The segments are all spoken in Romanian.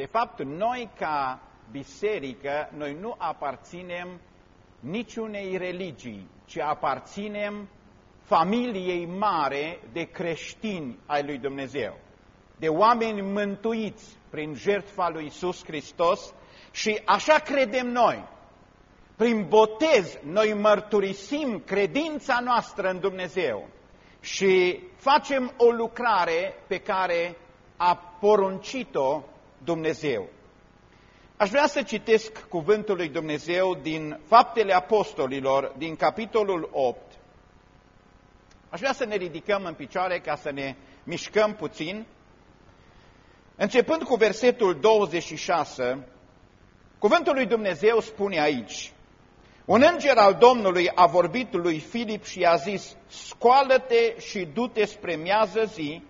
De fapt, noi ca biserică, noi nu aparținem niciunei religii, ci aparținem familiei mare de creștini ai lui Dumnezeu, de oameni mântuiți prin jertfa lui Isus Hristos și așa credem noi. Prin botez noi mărturisim credința noastră în Dumnezeu și facem o lucrare pe care a poruncit-o Dumnezeu. Aș vrea să citesc cuvântul lui Dumnezeu din Faptele Apostolilor, din capitolul 8. Aș vrea să ne ridicăm în picioare ca să ne mișcăm puțin. Începând cu versetul 26, cuvântul lui Dumnezeu spune aici, un înger al Domnului a vorbit lui Filip și i-a zis, scoală-te și du-te spre miază zi,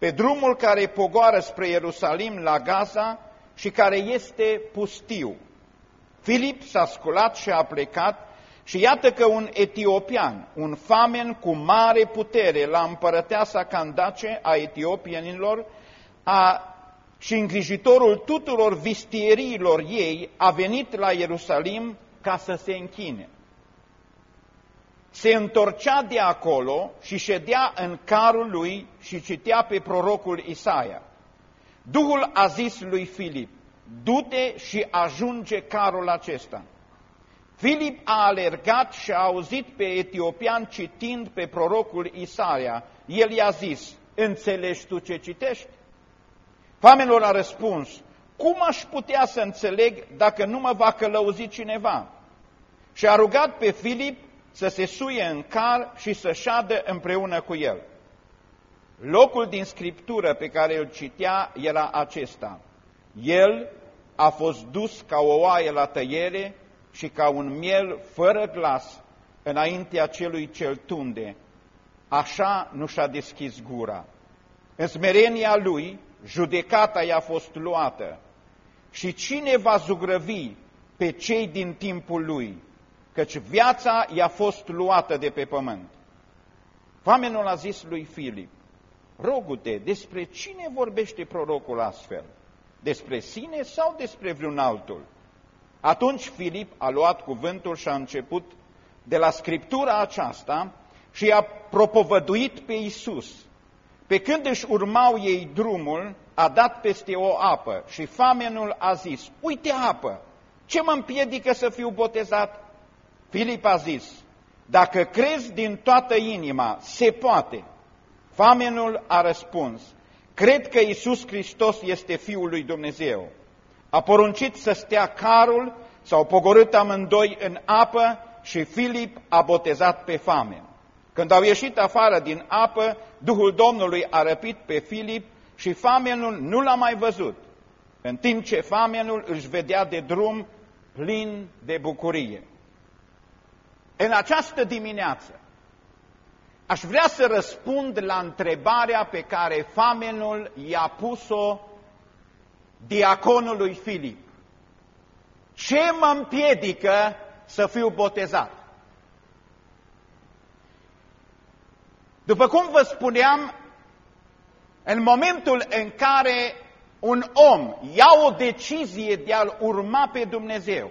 pe drumul care pogoară spre Ierusalim la Gaza și care este pustiu. Filip s-a sculat și a plecat și iată că un etiopian, un famen cu mare putere la împărăteasa Candace a etiopienilor, a, și îngrijitorul tuturor vistieriilor ei, a venit la Ierusalim ca să se închine. Se întorcea de acolo și ședea în carul lui și citea pe prorocul Isaia. Duhul a zis lui Filip, du-te și ajunge carul acesta. Filip a alergat și a auzit pe etiopian citind pe prorocul Isaia. El i-a zis, înțelegi tu ce citești? Famenul a răspuns, cum aș putea să înțeleg dacă nu mă va călăuzi cineva? Și a rugat pe Filip să se suie în car și să șadă împreună cu el. Locul din scriptură pe care îl citea era acesta. El a fost dus ca o oaie la tăiere și ca un miel fără glas înaintea celui cel tunde. Așa nu și-a deschis gura. În smerenia lui, judecata i-a fost luată. Și cine va zugrăvi pe cei din timpul lui? Căci viața i-a fost luată de pe pământ. Famenul a zis lui Filip, rogu-te, despre cine vorbește prorocul astfel? Despre sine sau despre vreun altul? Atunci Filip a luat cuvântul și a început de la scriptura aceasta și a propovăduit pe Isus. Pe când își urmau ei drumul, a dat peste o apă și famenul a zis, uite apă, ce mă împiedică să fiu botezat? Filip a zis, dacă crezi din toată inima, se poate. Famenul a răspuns, cred că Isus Hristos este Fiul lui Dumnezeu. A poruncit să stea carul, s-au pogorât amândoi în apă și Filip a botezat pe famen. Când au ieșit afară din apă, Duhul Domnului a răpit pe Filip și famenul nu l-a mai văzut, în timp ce famenul își vedea de drum plin de bucurie. În această dimineață aș vrea să răspund la întrebarea pe care famenul i-a pus-o diaconului Filip. Ce mă împiedică să fiu botezat? După cum vă spuneam, în momentul în care un om ia o decizie de a-L urma pe Dumnezeu,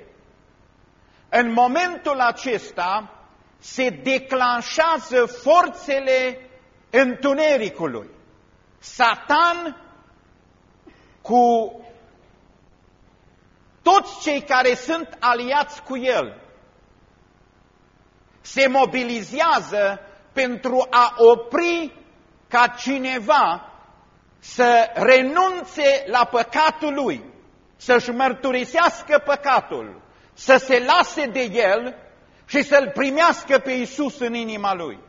în momentul acesta se declanșează forțele întunericului. Satan cu toți cei care sunt aliați cu el se mobilizează pentru a opri ca cineva să renunțe la păcatul lui, să-și mărturisească păcatul, să se lase de el și să-L primească pe Isus în inima lui.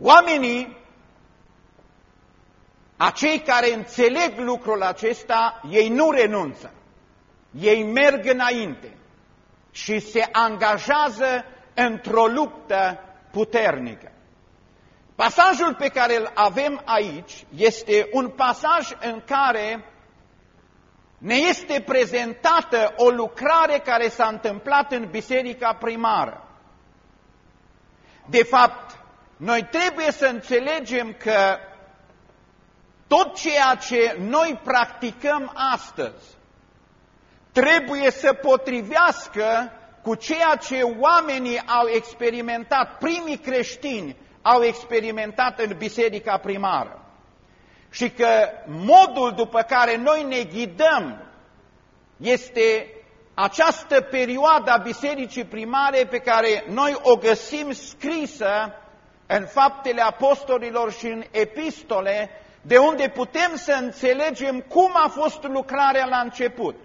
Oamenii, acei care înțeleg lucrul acesta, ei nu renunță. Ei merg înainte și se angajează într-o luptă puternică. Pasajul pe care îl avem aici este un pasaj în care ne este prezentată o lucrare care s-a întâmplat în biserica primară. De fapt, noi trebuie să înțelegem că tot ceea ce noi practicăm astăzi trebuie să potrivească cu ceea ce oamenii au experimentat, primii creștini au experimentat în biserica primară. Și că modul după care noi ne ghidăm este această perioadă a bisericii primare pe care noi o găsim scrisă în faptele apostolilor și în epistole, de unde putem să înțelegem cum a fost lucrarea la început.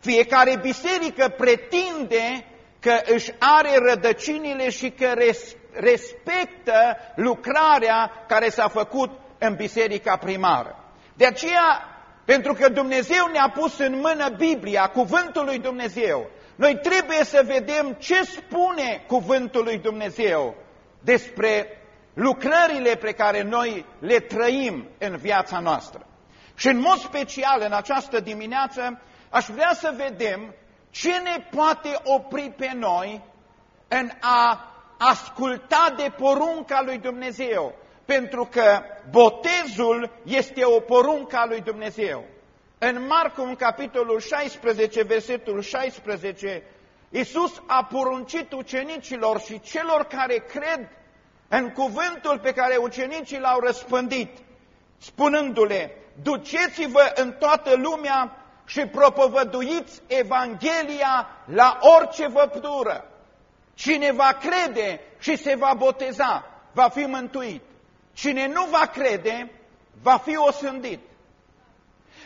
Fiecare biserică pretinde că își are rădăcinile și că respectă lucrarea care s-a făcut în biserica primară. De aceea, pentru că Dumnezeu ne-a pus în mână Biblia, cuvântul lui Dumnezeu, noi trebuie să vedem ce spune cuvântul lui Dumnezeu despre lucrările pe care noi le trăim în viața noastră. Și în mod special în această dimineață aș vrea să vedem ce ne poate opri pe noi în a asculta de porunca lui Dumnezeu, pentru că botezul este o poruncă a lui Dumnezeu. În Marcu, în capitolul 16, versetul 16, Iisus a poruncit ucenicilor și celor care cred în cuvântul pe care ucenicii l-au răspândit, spunându-le, duceți-vă în toată lumea și propovăduiți Evanghelia la orice văptură. Cine va crede și se va boteza, va fi mântuit. Cine nu va crede, va fi osândit.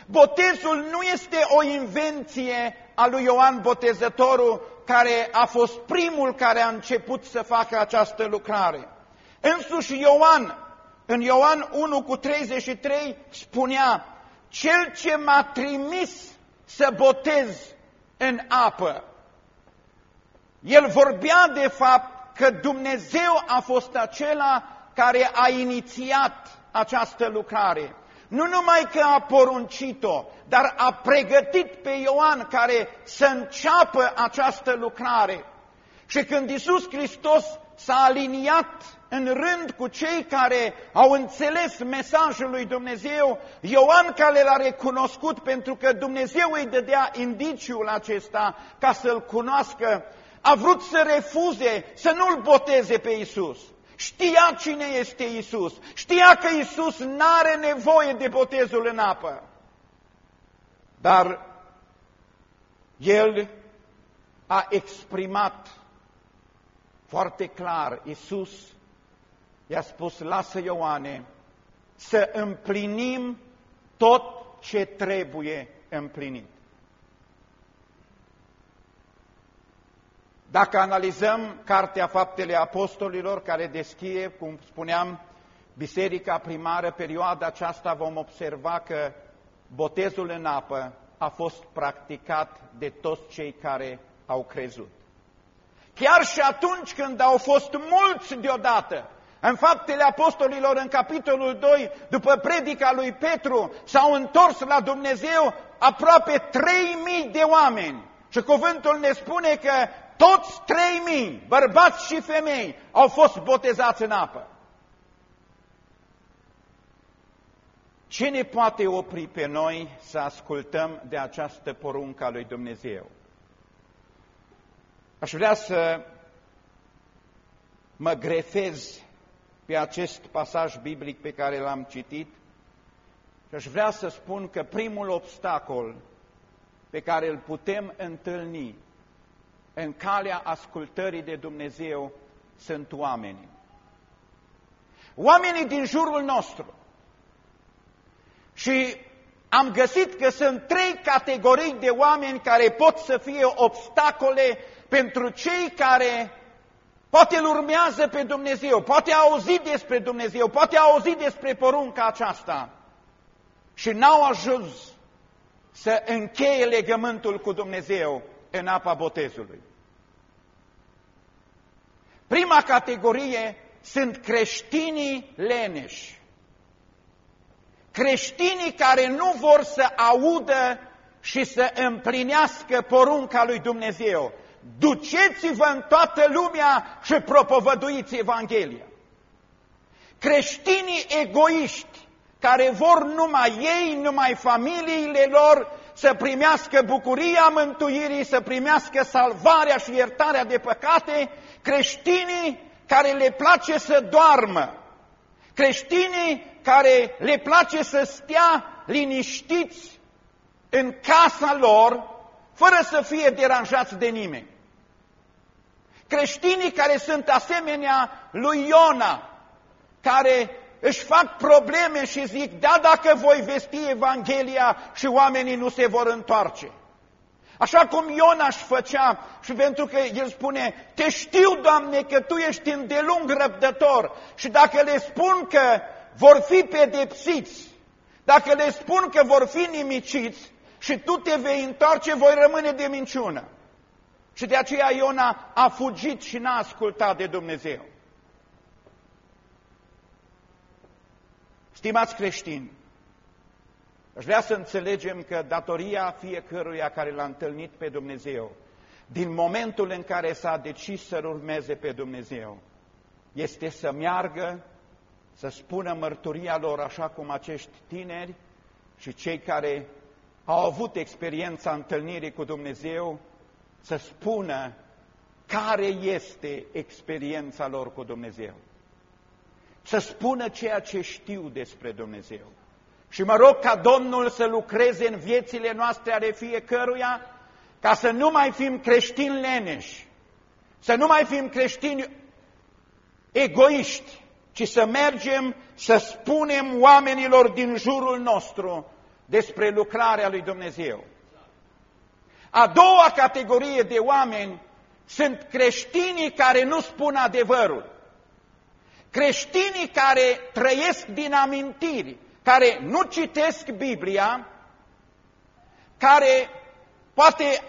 Botezul nu este o invenție a lui Ioan Botezătorul, care a fost primul care a început să facă această lucrare. Însuși Ioan, în Ioan 1 cu 33, spunea, Cel ce m-a trimis să botez în apă. El vorbea de fapt că Dumnezeu a fost acela care a inițiat această lucrare. Nu numai că a poruncit-o, dar a pregătit pe Ioan care să înceapă această lucrare. Și când Iisus Hristos s-a aliniat în rând cu cei care au înțeles mesajul lui Dumnezeu, Ioan care l-a recunoscut pentru că Dumnezeu îi dădea indiciul acesta ca să-l cunoască, a vrut să refuze, să nu-l boteze pe Isus. Știa cine este Isus, știa că Isus n-are nevoie de botezul în apă. Dar el a exprimat foarte clar, Isus i-a spus, lasă Ioane, să împlinim tot ce trebuie împlinit. Dacă analizăm Cartea Faptele Apostolilor, care deschie, cum spuneam, biserica primară, perioada aceasta vom observa că botezul în apă a fost practicat de toți cei care au crezut. Chiar și atunci când au fost mulți deodată, în faptele apostolilor, în capitolul 2, după predica lui Petru, s-au întors la Dumnezeu aproape 3.000 de oameni. Și cuvântul ne spune că toți 3.000, bărbați și femei, au fost botezați în apă. Ce ne poate opri pe noi să ascultăm de această poruncă a lui Dumnezeu? Aș vrea să mă grefez pe acest pasaj biblic pe care l-am citit și aș vrea să spun că primul obstacol pe care îl putem întâlni în calea ascultării de Dumnezeu sunt oamenii. Oamenii din jurul nostru. Și am găsit că sunt trei categorii de oameni care pot să fie obstacole pentru cei care poate îl urmează pe Dumnezeu, poate a auzit despre Dumnezeu, poate a auzit despre porunca aceasta și n-au ajuns să încheie legământul cu Dumnezeu în apa botezului. Prima categorie sunt creștinii leneși. Creștinii care nu vor să audă și să împlinească porunca lui Dumnezeu. Duceți-vă în toată lumea și propovăduiți Evanghelia. Creștinii egoiști, care vor numai ei, numai familiile lor să primească bucuria mântuirii, să primească salvarea și iertarea de păcate, creștinii care le place să doarmă, creștinii care le place să stea liniștiți în casa lor, fără să fie deranjați de nimeni. Creștinii care sunt asemenea lui Iona, care își fac probleme și zic, da, dacă voi vesti Evanghelia și oamenii nu se vor întoarce. Așa cum Iona își făcea și pentru că el spune, te știu, Doamne, că Tu ești îndelung răbdător și dacă le spun că vor fi pedepsiți, dacă le spun că vor fi nimiciți și Tu te vei întoarce, voi rămâne de minciună. Și de aceea Iona a fugit și n-a ascultat de Dumnezeu. Stimați creștini, aș vrea să înțelegem că datoria fiecăruia care l-a întâlnit pe Dumnezeu, din momentul în care s-a decis să-L urmeze pe Dumnezeu, este să meargă, să spună mărturia lor așa cum acești tineri și cei care au avut experiența întâlnirii cu Dumnezeu, să spună care este experiența lor cu Dumnezeu să spună ceea ce știu despre Dumnezeu. Și mă rog ca Domnul să lucreze în viețile noastre ale fiecăruia, ca să nu mai fim creștini leneși, să nu mai fim creștini egoiști, ci să mergem să spunem oamenilor din jurul nostru despre lucrarea lui Dumnezeu. A doua categorie de oameni sunt creștinii care nu spun adevărul. Creștinii care trăiesc din amintiri, care nu citesc Biblia, care poate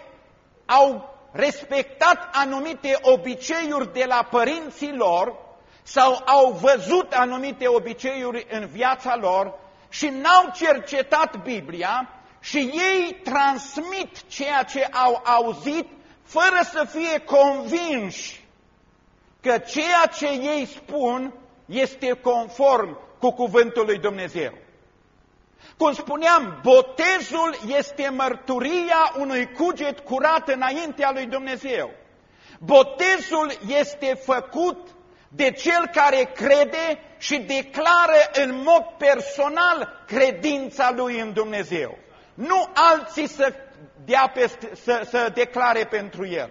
au respectat anumite obiceiuri de la părinții lor sau au văzut anumite obiceiuri în viața lor și n-au cercetat Biblia și ei transmit ceea ce au auzit fără să fie convinși că ceea ce ei spun este conform cu cuvântul lui Dumnezeu. Cum spuneam, botezul este mărturia unui cuget curat înaintea lui Dumnezeu. Botezul este făcut de cel care crede și declară în mod personal credința lui în Dumnezeu. Nu alții să, dea peste, să, să declare pentru el,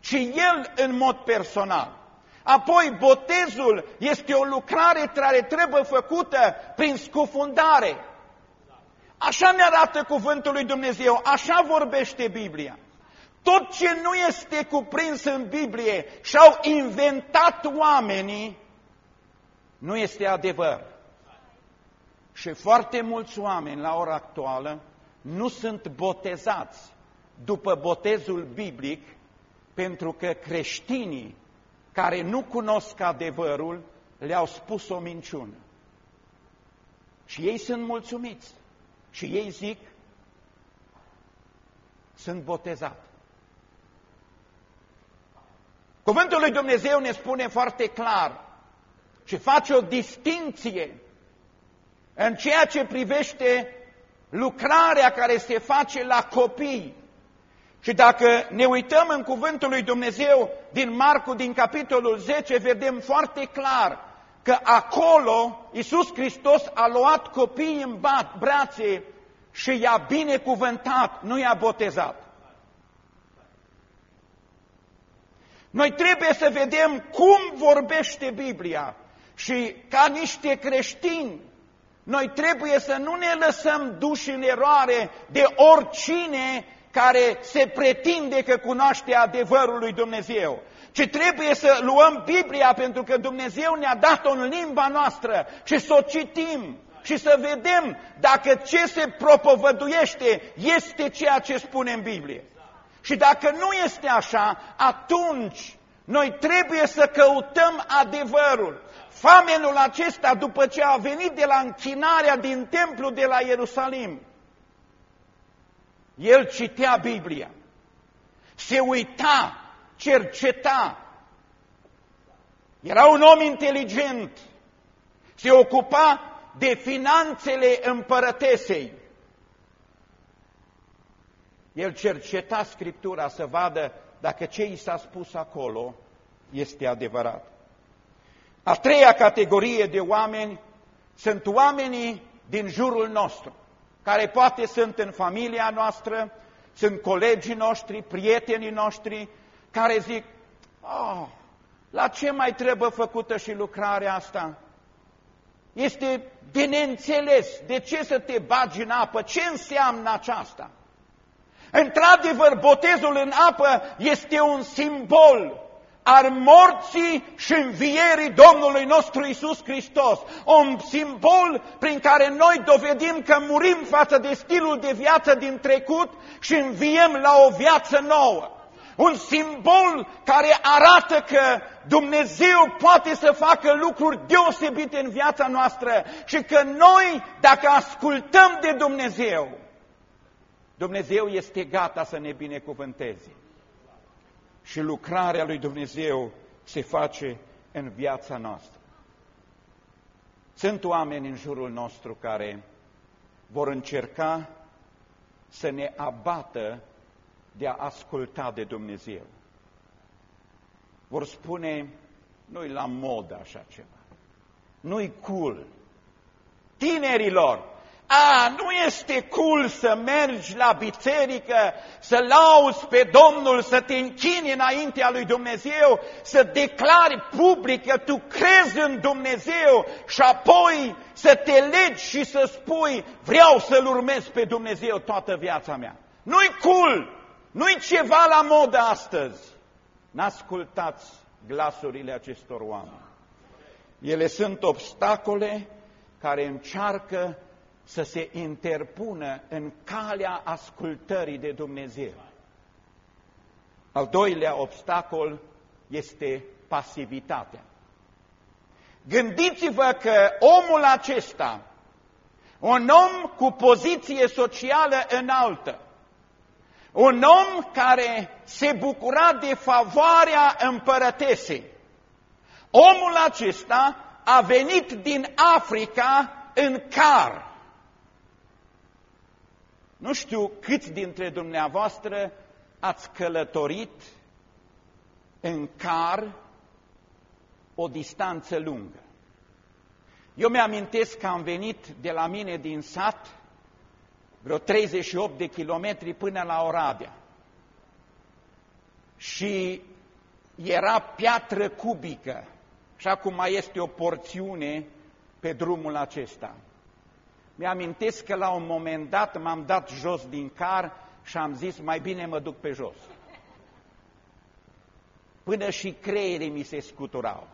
ci el în mod personal. Apoi, botezul este o lucrare care trebuie făcută prin scufundare. Așa ne arată cuvântul lui Dumnezeu, așa vorbește Biblia. Tot ce nu este cuprins în Biblie și au inventat oamenii, nu este adevăr. Și foarte mulți oameni la ora actuală nu sunt botezați după botezul biblic pentru că creștinii care nu cunosc adevărul, le-au spus o minciună. Și ei sunt mulțumiți. Și ei zic, sunt botezat. Cuvântul lui Dumnezeu ne spune foarte clar și face o distinție în ceea ce privește lucrarea care se face la copii și dacă ne uităm în cuvântul lui Dumnezeu din Marcu, din capitolul 10, vedem foarte clar că acolo Iisus Hristos a luat copiii în brațe și i-a binecuvântat, nu i-a botezat. Noi trebuie să vedem cum vorbește Biblia și ca niște creștini, noi trebuie să nu ne lăsăm duși în eroare de oricine care se pretinde că cunoaște adevărul lui Dumnezeu, ci trebuie să luăm Biblia pentru că Dumnezeu ne-a dat-o în limba noastră și să o citim și să vedem dacă ce se propovăduiește este ceea ce spune în Biblie. Și dacă nu este așa, atunci noi trebuie să căutăm adevărul. Famenul acesta, după ce a venit de la închinarea din templu de la Ierusalim, el citea Biblia, se uita, cerceta. Era un om inteligent, se ocupa de finanțele împărătesei. El cerceta Scriptura să vadă dacă ce i s-a spus acolo este adevărat. A treia categorie de oameni sunt oamenii din jurul nostru, care poate sunt în familia noastră, sunt colegii noștri, prietenii noștri, care zic, oh, la ce mai trebuie făcută și lucrarea asta? Este de neînțeles. De ce să te bagi în apă? Ce înseamnă aceasta? Într-adevăr, botezul în apă este un simbol al morții și învierii Domnului nostru Isus Hristos. Un simbol prin care noi dovedim că murim față de stilul de viață din trecut și înviem la o viață nouă. Un simbol care arată că Dumnezeu poate să facă lucruri deosebite în viața noastră și că noi, dacă ascultăm de Dumnezeu, Dumnezeu este gata să ne binecuvânteze. Și lucrarea lui Dumnezeu se face în viața noastră. Sunt oameni în jurul nostru care vor încerca să ne abată de a asculta de Dumnezeu. Vor spune, nu-i la modă așa ceva, nu-i cool. Tinerilor, a, nu este cool să mergi la biserică, să lauzi pe Domnul, să te închini înaintea lui Dumnezeu, să declari public că tu crezi în Dumnezeu și apoi să te legi și să spui, vreau să-L urmez pe Dumnezeu toată viața mea. Nu-i cool, nu-i ceva la modă astăzi. N-ascultați glasurile acestor oameni. Ele sunt obstacole care încearcă să se interpună în calea ascultării de Dumnezeu. Al doilea obstacol este pasivitatea. Gândiți-vă că omul acesta, un om cu poziție socială înaltă, un om care se bucura de favoarea împărătesei, omul acesta a venit din Africa în car nu știu câți dintre dumneavoastră ați călătorit în car o distanță lungă. Eu mi-amintesc că am venit de la mine din sat vreo 38 de kilometri până la Oradea. Și era piatră cubică, așa cum mai este o porțiune pe drumul acesta. Mi-amintesc că la un moment dat m-am dat jos din car și am zis, mai bine mă duc pe jos. Până și creierii mi se scuturau.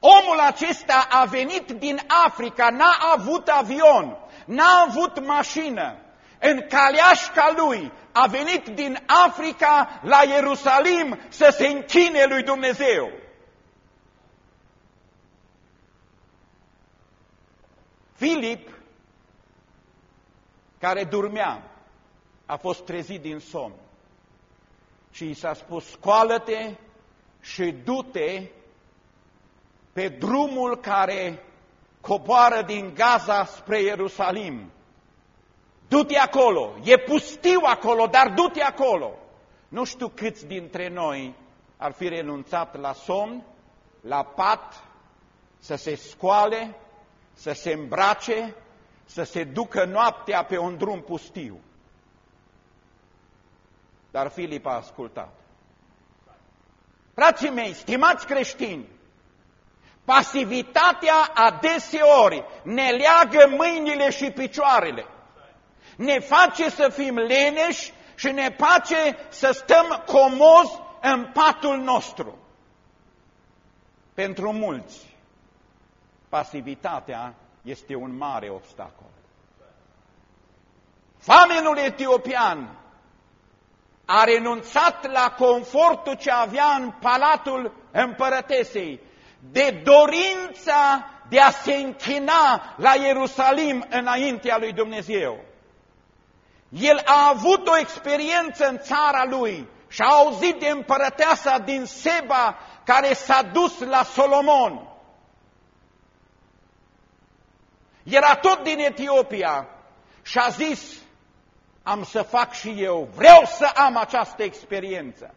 Omul acesta a venit din Africa, n-a avut avion, n-a avut mașină. În caleașca lui a venit din Africa la Ierusalim să se închine lui Dumnezeu. Filip, care dormea, a fost trezit din somn și i s-a spus, scoală-te și du-te pe drumul care coboară din Gaza spre Ierusalim. Du-te acolo, e pustiu acolo, dar du-te acolo. Nu știu câți dintre noi ar fi renunțat la somn, la pat, să se scoale, să se îmbrace, să se ducă noaptea pe un drum pustiu. Dar Filip a ascultat. Frații mei, stimați creștini, pasivitatea adeseori ne leagă mâinile și picioarele, ne face să fim leneși și ne face să stăm comozi în patul nostru. Pentru mulți, pasivitatea este un mare obstacol. Famenul etiopian a renunțat la confortul ce avea în palatul împărătesei, de dorința de a se închina la Ierusalim înaintea lui Dumnezeu. El a avut o experiență în țara lui și a auzit de împărăteasa din Seba care s-a dus la Solomon era tot din Etiopia și a zis, am să fac și eu, vreau să am această experiență.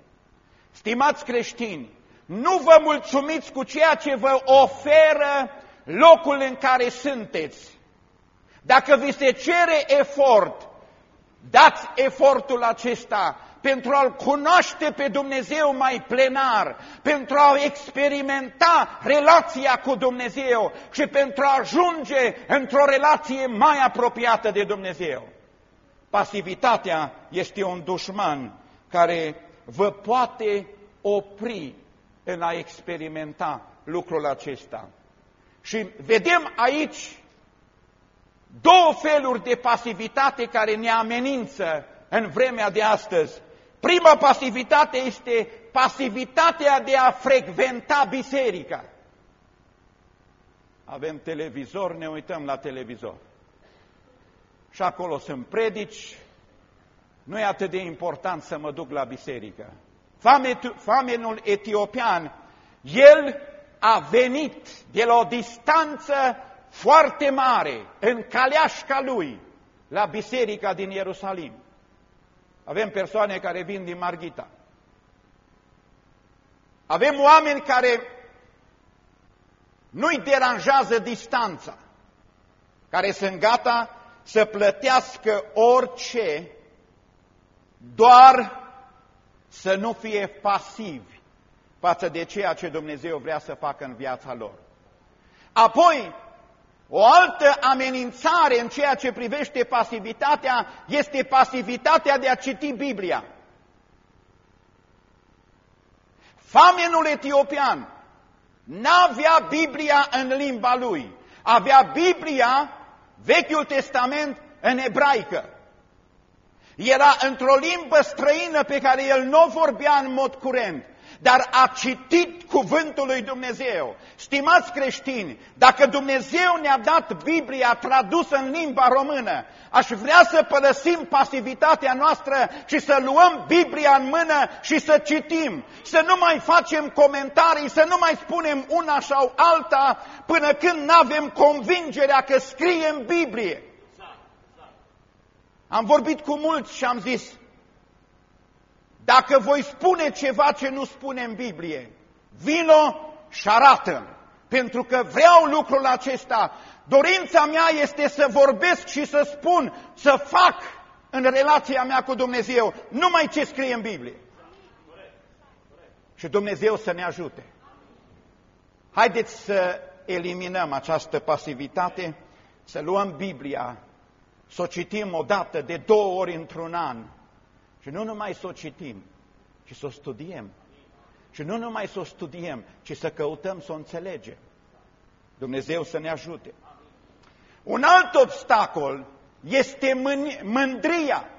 Stimați creștini, nu vă mulțumiți cu ceea ce vă oferă locul în care sunteți. Dacă vi se cere efort, dați efortul acesta pentru a-L cunoaște pe Dumnezeu mai plenar, pentru a experimenta relația cu Dumnezeu și pentru a ajunge într-o relație mai apropiată de Dumnezeu. Pasivitatea este un dușman care vă poate opri în a experimenta lucrul acesta. Și vedem aici două feluri de pasivitate care ne amenință în vremea de astăzi. Prima pasivitate este pasivitatea de a frecventa biserica. Avem televizor, ne uităm la televizor. Și acolo sunt predici, nu e atât de important să mă duc la biserică. Famenul etiopian, el a venit de la o distanță foarte mare, în caleașca lui, la biserica din Ierusalim. Avem persoane care vin din Marghita. Avem oameni care nu-i deranjează distanța, care sunt gata să plătească orice, doar să nu fie pasivi față de ceea ce Dumnezeu vrea să facă în viața lor. Apoi, o altă amenințare în ceea ce privește pasivitatea este pasivitatea de a citi Biblia. Famenul etiopian n-avea Biblia în limba lui, avea Biblia, Vechiul Testament, în ebraică. Era într-o limbă străină pe care el nu o vorbea în mod curent dar a citit cuvântul lui Dumnezeu. Stimați creștini, dacă Dumnezeu ne-a dat Biblia tradusă în limba română, aș vrea să părăsim pasivitatea noastră și să luăm Biblia în mână și să citim, să nu mai facem comentarii, să nu mai spunem una sau alta până când nu avem convingerea că scrie în Biblie. Am vorbit cu mulți și am zis, dacă voi spune ceva ce nu spune în Biblie, vino și arată pentru că vreau lucrul acesta. Dorința mea este să vorbesc și să spun, să fac în relația mea cu Dumnezeu, numai ce scrie în Biblie. Și Dumnezeu să ne ajute. Haideți să eliminăm această pasivitate, să luăm Biblia, să o citim o dată, de două ori într-un an, și nu numai să o citim, ci să o studiem. Și nu numai să o studiem, ci să căutăm să o înțelegem. Dumnezeu să ne ajute. Un alt obstacol este mândria.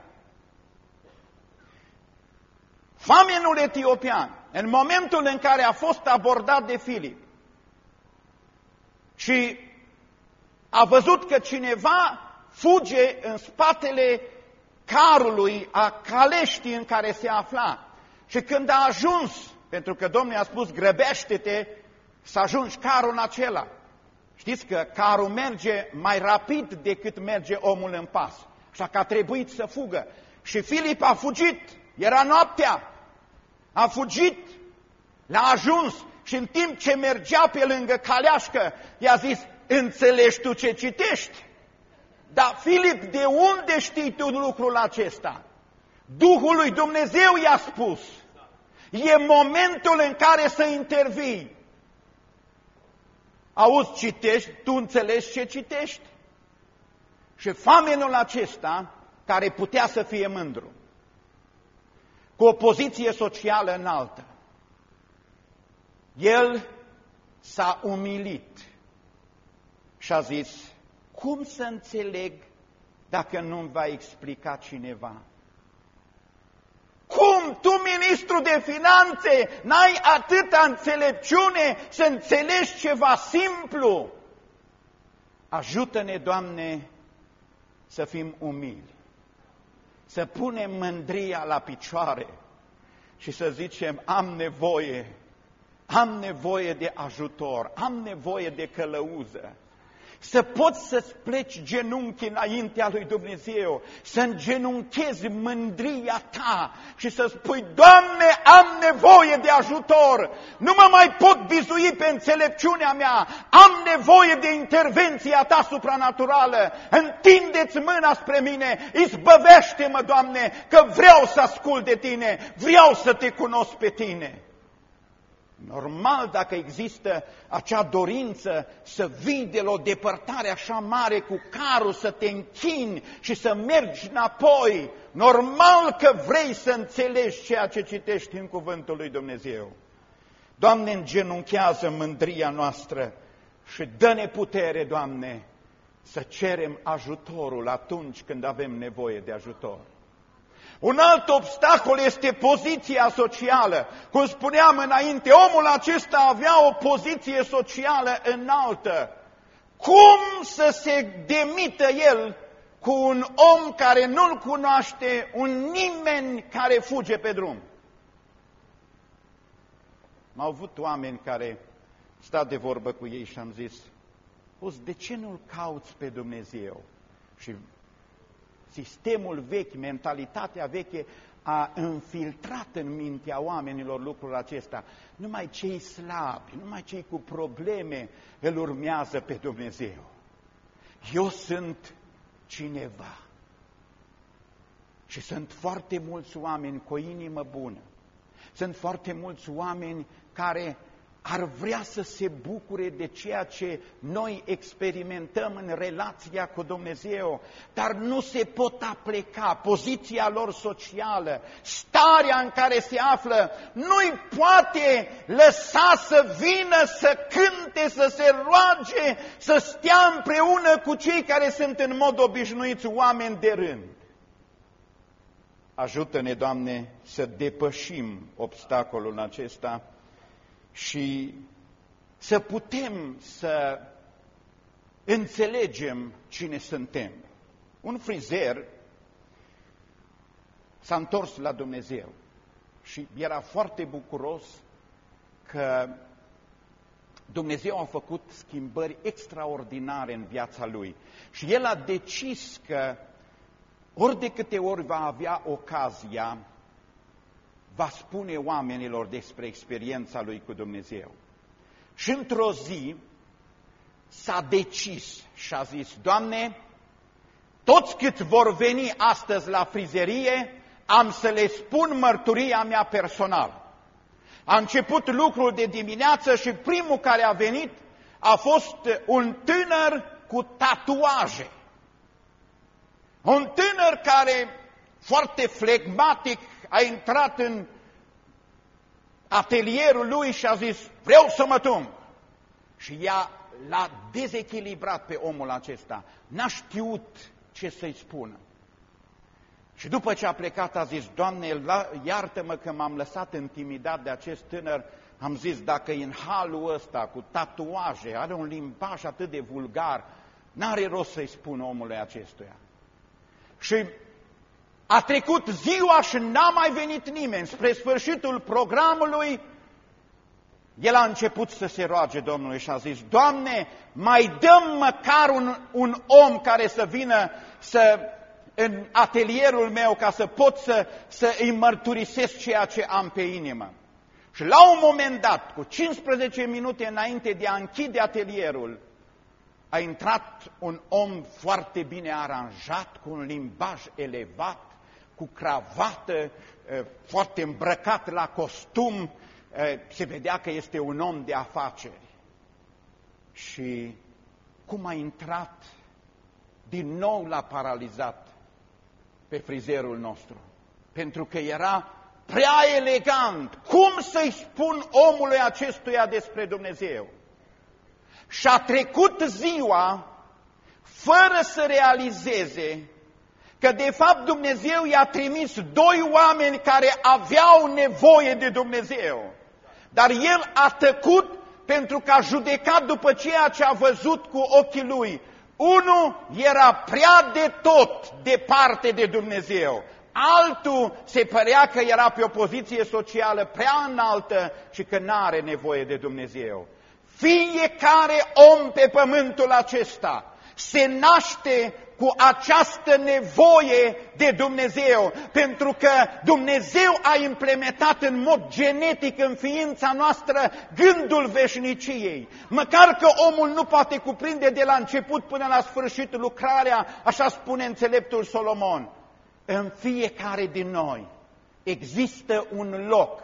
Famenul etiopian, în momentul în care a fost abordat de Filip și a văzut că cineva fuge în spatele carului, a caleștii în care se afla. Și când a ajuns, pentru că Domnul i-a spus, grăbește-te să ajungi carul în acela. Știți că carul merge mai rapid decât merge omul în pas. Așa că a trebuit să fugă. Și Filip a fugit, era noaptea, a fugit, l-a ajuns și în timp ce mergea pe lângă caleașcă, i-a zis, înțelegi tu ce citești? Dar Filip, de unde știi tu lucrul acesta? Duhul lui Dumnezeu i-a spus. E momentul în care să intervii. Auzi, citești, tu înțelegi ce citești. Și famenul acesta, care putea să fie mândru, cu o poziție socială înaltă, el s-a umilit și a zis, cum să înțeleg dacă nu-mi va explica cineva? Cum tu, ministru de finanțe, n-ai atâta înțelepciune să înțelegi ceva simplu? Ajută-ne, Doamne, să fim umili, să punem mândria la picioare și să zicem, am nevoie, am nevoie de ajutor, am nevoie de călăuză, să poți să-ți pleci genunchi înaintea lui Dumnezeu, să îngenunchezi mândria ta și să spui, Doamne, am nevoie de ajutor, nu mă mai pot bizui pe înțelepciunea mea, am nevoie de intervenția ta supranaturală, întindeți mâna spre mine, izbăvește-mă, Doamne, că vreau să ascult de tine, vreau să te cunosc pe tine. Normal dacă există acea dorință să vii de la o depărtare așa mare cu carul, să te închini și să mergi înapoi, normal că vrei să înțelegi ceea ce citești în cuvântul lui Dumnezeu. Doamne, îngenunchează mândria noastră și dă-ne putere, Doamne, să cerem ajutorul atunci când avem nevoie de ajutor. Un alt obstacol este poziția socială. Cum spuneam înainte, omul acesta avea o poziție socială înaltă. Cum să se demită el cu un om care nu-l cunoaște, un nimeni care fuge pe drum? Am avut oameni care sta de vorbă cu ei și am zis, de ce nu-L cauți pe Dumnezeu? Și Sistemul vechi, mentalitatea veche a infiltrat în mintea oamenilor lucrul acesta. Numai cei slabi, numai cei cu probleme îl urmează pe Dumnezeu. Eu sunt cineva. Și sunt foarte mulți oameni cu o inimă bună. Sunt foarte mulți oameni care ar vrea să se bucure de ceea ce noi experimentăm în relația cu Dumnezeu, dar nu se pot apleca poziția lor socială, starea în care se află, nu-i poate lăsa să vină, să cânte, să se roage, să stea împreună cu cei care sunt în mod obișnuiți oameni de rând. Ajută-ne, Doamne, să depășim obstacolul acesta și să putem să înțelegem cine suntem. Un frizer s-a întors la Dumnezeu și era foarte bucuros că Dumnezeu a făcut schimbări extraordinare în viața lui și el a decis că ori de câte ori va avea ocazia va spune oamenilor despre experiența lui cu Dumnezeu. Și într-o zi s-a decis și a zis, Doamne, toți cât vor veni astăzi la frizerie, am să le spun mărturia mea personală. A început lucrul de dimineață și primul care a venit a fost un tânăr cu tatuaje. Un tânăr care, foarte flegmatic, a intrat în atelierul lui și a zis, vreau să mă tung. Și ea l-a dezechilibrat pe omul acesta. N-a știut ce să-i spună. Și după ce a plecat a zis, Doamne, iartă-mă că m-am lăsat intimidat de acest tânăr, am zis, dacă e în halul ăsta, cu tatuaje, are un limbaj atât de vulgar, n-are rost să-i spun omului acestuia. Și a trecut ziua și n-a mai venit nimeni. Spre sfârșitul programului, el a început să se roage Domnului și a zis, Doamne, mai dăm măcar un, un om care să vină să, în atelierul meu ca să pot să, să îi mărturisesc ceea ce am pe inimă. Și la un moment dat, cu 15 minute înainte de a închide atelierul, a intrat un om foarte bine aranjat, cu un limbaj elevat, cu cravată, foarte îmbrăcat la costum, se vedea că este un om de afaceri. Și cum a intrat, din nou l-a paralizat pe frizerul nostru. Pentru că era prea elegant. Cum să-i spun omului acestuia despre Dumnezeu? Și a trecut ziua fără să realizeze că de fapt Dumnezeu i-a trimis doi oameni care aveau nevoie de Dumnezeu. Dar el a tăcut pentru că a judecat după ceea ce a văzut cu ochii lui. Unul era prea de tot departe de Dumnezeu. Altul se părea că era pe o poziție socială prea înaltă și că nu are nevoie de Dumnezeu. Fiecare om pe pământul acesta se naște cu această nevoie de Dumnezeu, pentru că Dumnezeu a implementat în mod genetic în ființa noastră gândul veșniciei. Măcar că omul nu poate cuprinde de la început până la sfârșit lucrarea, așa spune înțeleptul Solomon. În fiecare din noi există un loc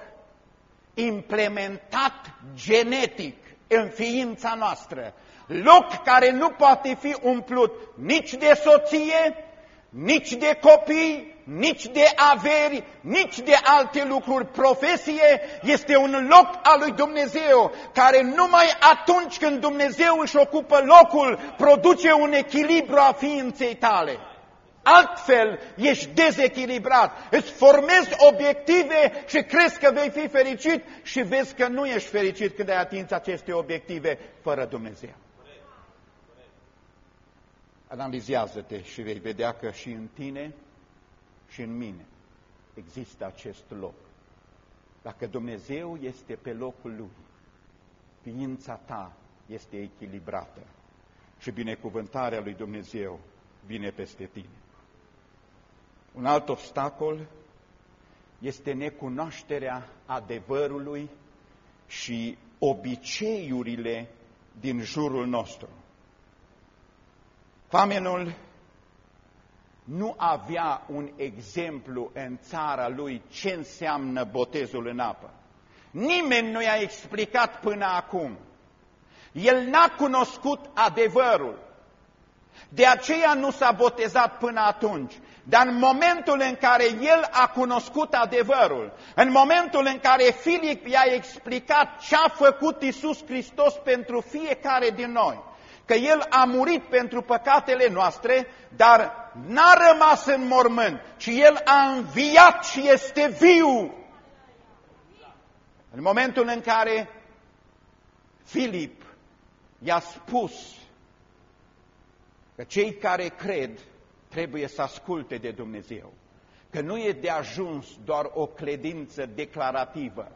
implementat genetic în ființa noastră, loc care nu poate fi umplut nici de soție, nici de copii, nici de averi, nici de alte lucruri. Profesie este un loc al lui Dumnezeu, care numai atunci când Dumnezeu își ocupă locul, produce un echilibru a ființei tale. Altfel ești dezechilibrat, îți formezi obiective și crezi că vei fi fericit și vezi că nu ești fericit când ai atins aceste obiective fără Dumnezeu. Analizează-te și vei vedea că și în tine și în mine există acest loc. Dacă Dumnezeu este pe locul Lui, ființa ta este echilibrată și binecuvântarea lui Dumnezeu vine peste tine. Un alt obstacol este necunoașterea adevărului și obiceiurile din jurul nostru. Famenul nu avea un exemplu în țara lui ce înseamnă botezul în apă. Nimeni nu i-a explicat până acum. El n-a cunoscut adevărul. De aceea nu s-a botezat până atunci. Dar în momentul în care el a cunoscut adevărul, în momentul în care Filip i-a explicat ce a făcut Isus Hristos pentru fiecare din noi, că El a murit pentru păcatele noastre, dar n-a rămas în mormânt, ci El a înviat și este viu. În momentul în care Filip i-a spus că cei care cred trebuie să asculte de Dumnezeu, că nu e de ajuns doar o credință declarativă,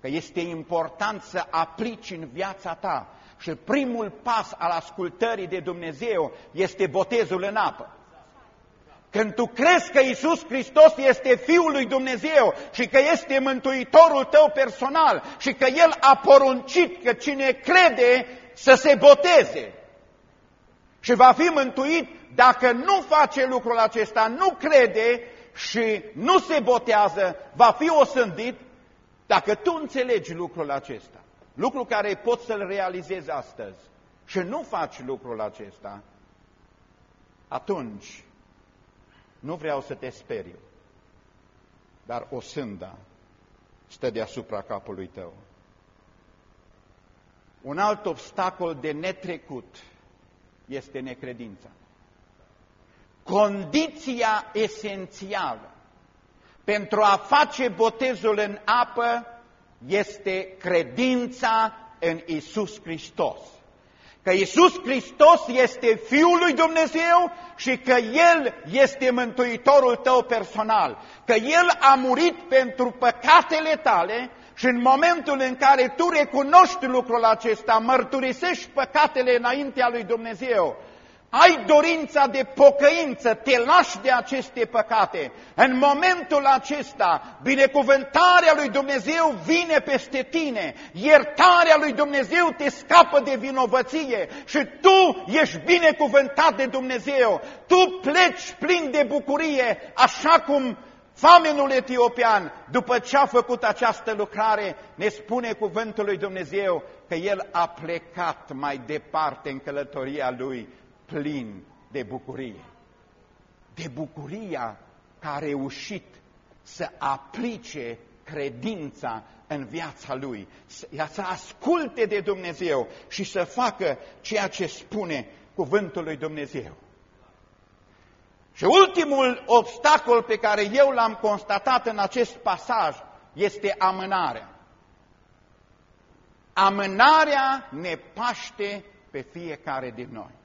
că este important să aplici în viața ta și primul pas al ascultării de Dumnezeu este botezul în apă. Când tu crezi că Isus Hristos este Fiul lui Dumnezeu și că este Mântuitorul tău personal și că El a poruncit că cine crede să se boteze și va fi mântuit dacă nu face lucrul acesta, nu crede și nu se botează, va fi osândit dacă tu înțelegi lucrul acesta lucru care poți să-l realizezi astăzi și nu faci lucrul acesta, atunci nu vreau să te speriu, dar o sânda stă deasupra capului tău. Un alt obstacol de netrecut este necredința. Condiția esențială pentru a face botezul în apă este credința în Isus Hristos. Că Isus Hristos este Fiul lui Dumnezeu și că El este Mântuitorul tău personal. Că El a murit pentru păcatele tale și în momentul în care tu recunoști lucrul acesta, mărturisești păcatele înaintea lui Dumnezeu, ai dorința de pocăință, te lași de aceste păcate. În momentul acesta, binecuvântarea lui Dumnezeu vine peste tine, iertarea lui Dumnezeu te scapă de vinovăție și tu ești binecuvântat de Dumnezeu. Tu pleci plin de bucurie, așa cum Famenul etiopian, după ce a făcut această lucrare, ne spune cuvântul lui Dumnezeu că el a plecat mai departe în călătoria lui plin de bucurie. De bucuria că a reușit să aplice credința în viața lui, să asculte de Dumnezeu și să facă ceea ce spune cuvântul lui Dumnezeu. Și ultimul obstacol pe care eu l-am constatat în acest pasaj este amânarea. Amânarea ne paște pe fiecare din noi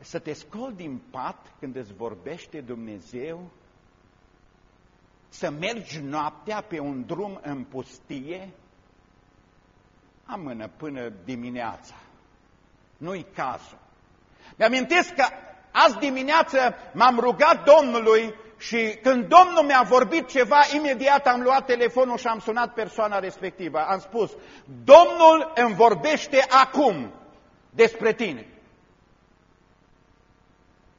să te scoli din pat când îți vorbește Dumnezeu, să mergi noaptea pe un drum în pustie, amână până dimineața. Nu-i cazul. Mi-amintesc că azi dimineață m-am rugat Domnului și când Domnul mi-a vorbit ceva, imediat am luat telefonul și am sunat persoana respectivă. Am spus, Domnul îmi vorbește acum despre tine.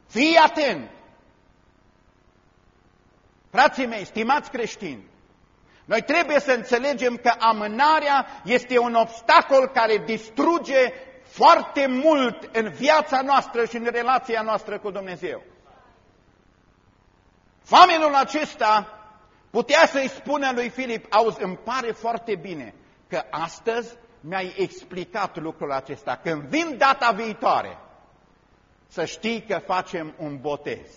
Fii atent! Frații mei, stimați creștini, noi trebuie să înțelegem că amânarea este un obstacol care distruge foarte mult în viața noastră și în relația noastră cu Dumnezeu. Famenul acesta putea să-i spună lui Filip, auzi, îmi pare foarte bine că astăzi mi-ai explicat lucrul acesta. Când vin data viitoare, să știi că facem un botez.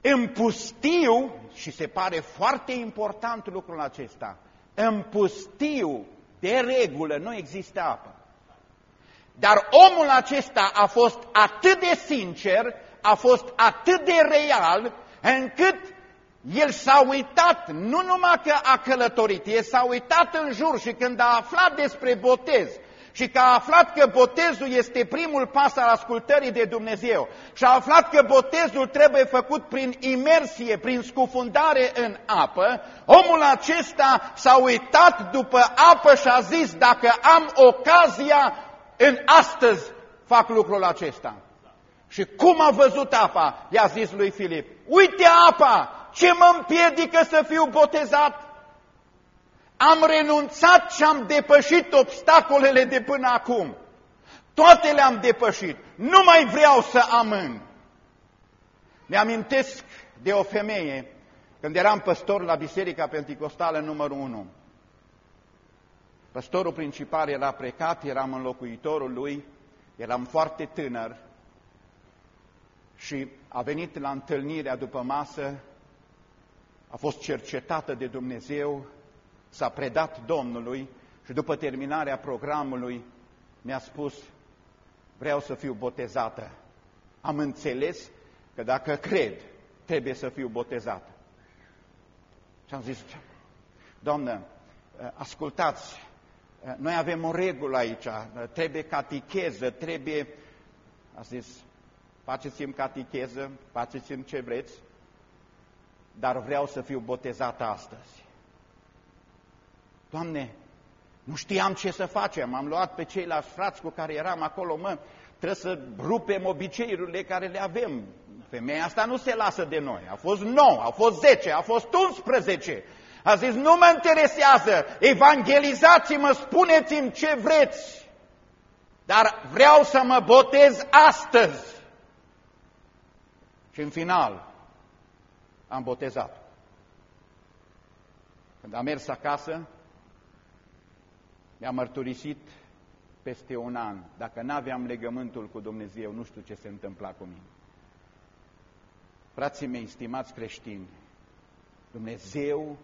În pustiu, și se pare foarte important lucrul acesta, în pustiu, de regulă, nu există apă. Dar omul acesta a fost atât de sincer, a fost atât de real, încât el s-a uitat, nu numai că a călătorit, el s-a uitat în jur și când a aflat despre botez, și că a aflat că botezul este primul pas al ascultării de Dumnezeu și a aflat că botezul trebuie făcut prin imersie, prin scufundare în apă, omul acesta s-a uitat după apă și a zis, dacă am ocazia, în astăzi fac lucrul acesta. Și cum a văzut apa? I-a zis lui Filip, uite apa, ce mă împiedică să fiu botezat? Am renunțat și am depășit obstacolele de până acum. Toate le-am depășit. Nu mai vreau să amân. Mi-amintesc de o femeie când eram păstor la Biserica Pentecostală numărul 1. Păstorul principal era plecat, eram înlocuitorul lui, eram foarte tânăr și a venit la întâlnirea după masă, a fost cercetată de Dumnezeu, s-a predat Domnului și după terminarea programului mi-a spus, vreau să fiu botezată. Am înțeles că dacă cred, trebuie să fiu botezată. Și am zis, Doamnă, ascultați, noi avem o regulă aici, trebuie catecheză, trebuie... A zis, faceți-mi catecheză, faceți-mi ce vreți, dar vreau să fiu botezată astăzi. Doamne, nu știam ce să facem, am luat pe ceilalți frați cu care eram acolo, mă, trebuie să rupem obiceiurile care le avem. Femeia asta nu se lasă de noi, a fost 9, a fost 10, a fost 11. A zis, nu mă interesează, evangelizați-mă, spuneți-mi ce vreți, dar vreau să mă botez astăzi. Și în final am botezat. Când am mers acasă, mi-a mărturisit peste un an. Dacă n-aveam legământul cu Dumnezeu, nu știu ce se întâmpla cu mine. Frații mei, stimați creștini, Dumnezeu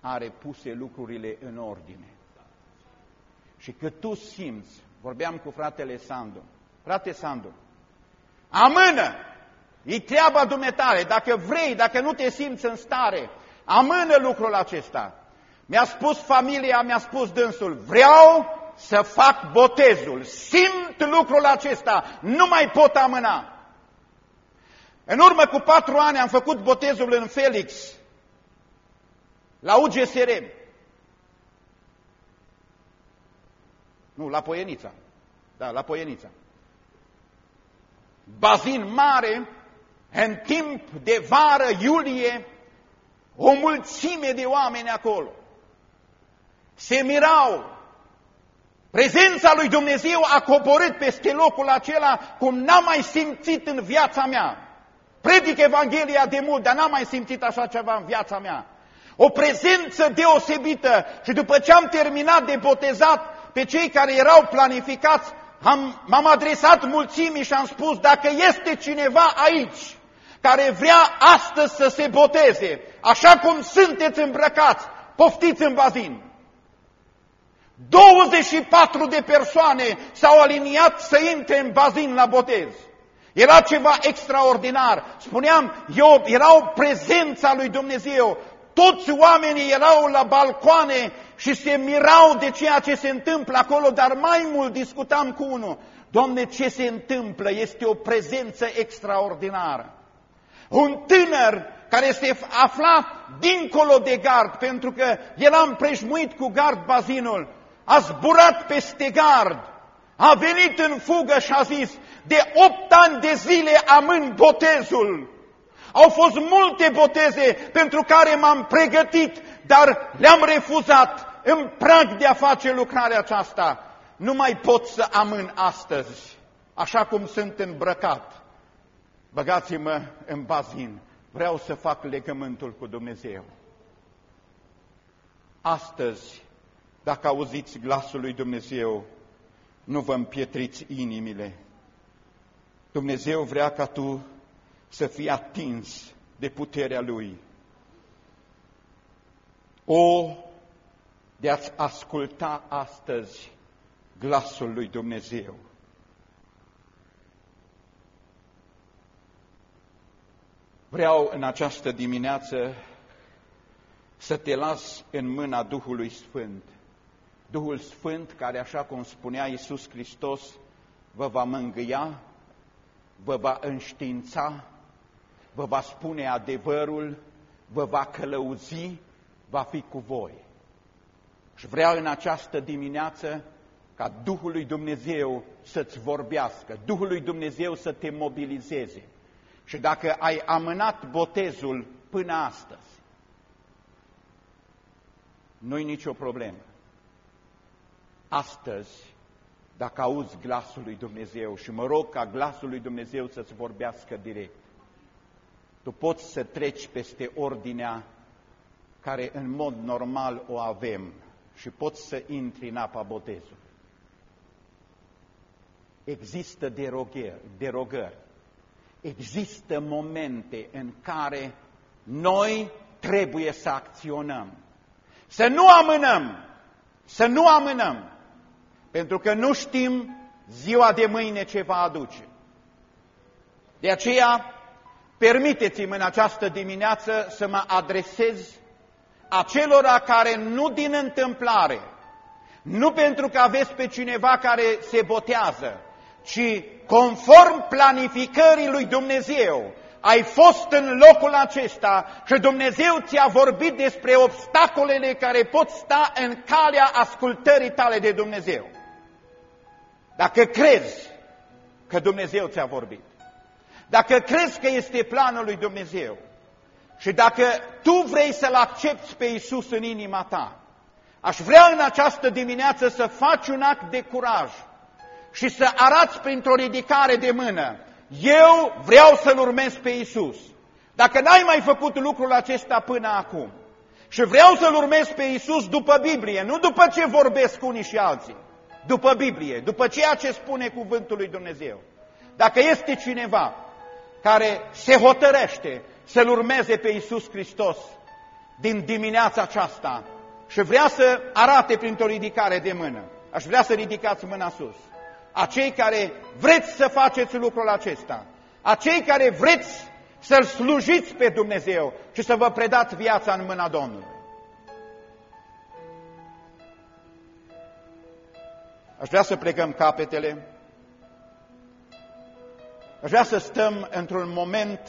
are puse lucrurile în ordine. Și că tu simți, vorbeam cu fratele Sandu, frate Sandu, amână, e treaba dumetare, dacă vrei, dacă nu te simți în stare, amână lucrul acesta. Mi-a spus familia, mi-a spus dânsul, vreau să fac botezul, simt lucrul acesta, nu mai pot amâna. În urmă cu patru ani am făcut botezul în Felix, la UGSR. Nu, la Poienița. Da, la Poienița. Bazin mare, în timp de vară, iulie, o mulțime de oameni acolo se mirau. Prezența lui Dumnezeu a coborât peste locul acela cum n-am mai simțit în viața mea. Predic Evanghelia de mult, dar n-am mai simțit așa ceva în viața mea. O prezență deosebită și după ce am terminat de botezat pe cei care erau planificați, m-am adresat mulțimii și am spus, dacă este cineva aici care vrea astăzi să se boteze, așa cum sunteți îmbrăcați, poftiți în bazin. 24 de persoane s-au aliniat să intre în bazin la botez. Era ceva extraordinar. Spuneam, eu, era o prezența lui Dumnezeu. Toți oamenii erau la balcoane și se mirau de ceea ce se întâmplă acolo, dar mai mult discutam cu unul. Doamne, ce se întâmplă? Este o prezență extraordinară. Un tânăr care se afla dincolo de gard, pentru că era împrejmuit cu gard bazinul, a zburat peste gard, a venit în fugă și a zis, de opt ani de zile amân botezul. Au fost multe boteze pentru care m-am pregătit, dar le-am refuzat în prag de a face lucrarea aceasta. Nu mai pot să amân astăzi, așa cum sunt îmbrăcat. Băgați-mă în bazin, vreau să fac legământul cu Dumnezeu. Astăzi, dacă auziți glasul lui Dumnezeu, nu vă împietriți inimile. Dumnezeu vrea ca tu să fii atins de puterea Lui. O, de a-ți asculta astăzi glasul lui Dumnezeu. Vreau în această dimineață să te las în mâna Duhului Sfânt. Duhul Sfânt care, așa cum spunea Iisus Hristos, vă va mângâia, vă va înștiința, vă va spune adevărul, vă va călăuzi, va fi cu voi. Și vreau în această dimineață ca Duhul lui Dumnezeu să-ți vorbească, Duhul lui Dumnezeu să te mobilizeze. Și dacă ai amânat botezul până astăzi, nu-i nicio problemă. Astăzi, dacă auzi glasul lui Dumnezeu și mă rog ca glasul lui Dumnezeu să-ți vorbească direct, tu poți să treci peste ordinea care în mod normal o avem și poți să intri în apa botezului. Există derogări, derogări. Există momente în care noi trebuie să acționăm. Să nu amânăm, să nu amânăm, pentru că nu știm ziua de mâine ce va aduce. De aceea, permiteți-mi în această dimineață să mă adresez acelora care nu din întâmplare, nu pentru că aveți pe cineva care se botează, ci conform planificării lui Dumnezeu, ai fost în locul acesta și Dumnezeu ți-a vorbit despre obstacolele care pot sta în calea ascultării tale de Dumnezeu. Dacă crezi că Dumnezeu ți-a vorbit, dacă crezi că este planul lui Dumnezeu și dacă tu vrei să-L accepti pe Isus în inima ta, aș vrea în această dimineață să faci un act de curaj și să arați printr-o ridicare de mână, eu vreau să-L urmez pe Isus. Dacă n-ai mai făcut lucrul acesta până acum și vreau să-L urmez pe Isus după Biblie, nu după ce vorbesc unii și alții, după Biblie, după ceea ce spune cuvântul lui Dumnezeu. Dacă este cineva care se hotărăște să-L urmeze pe Isus Hristos din dimineața aceasta și vrea să arate printr-o ridicare de mână, aș vrea să ridicați mâna sus acei care vreți să faceți lucrul acesta, acei care vreți să-L slujiți pe Dumnezeu și să vă predați viața în mâna Domnului. Aș vrea să plecăm capetele, aș vrea să stăm într-un moment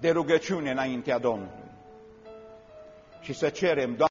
de rugăciune înaintea Domnului și să cerem, Doamne,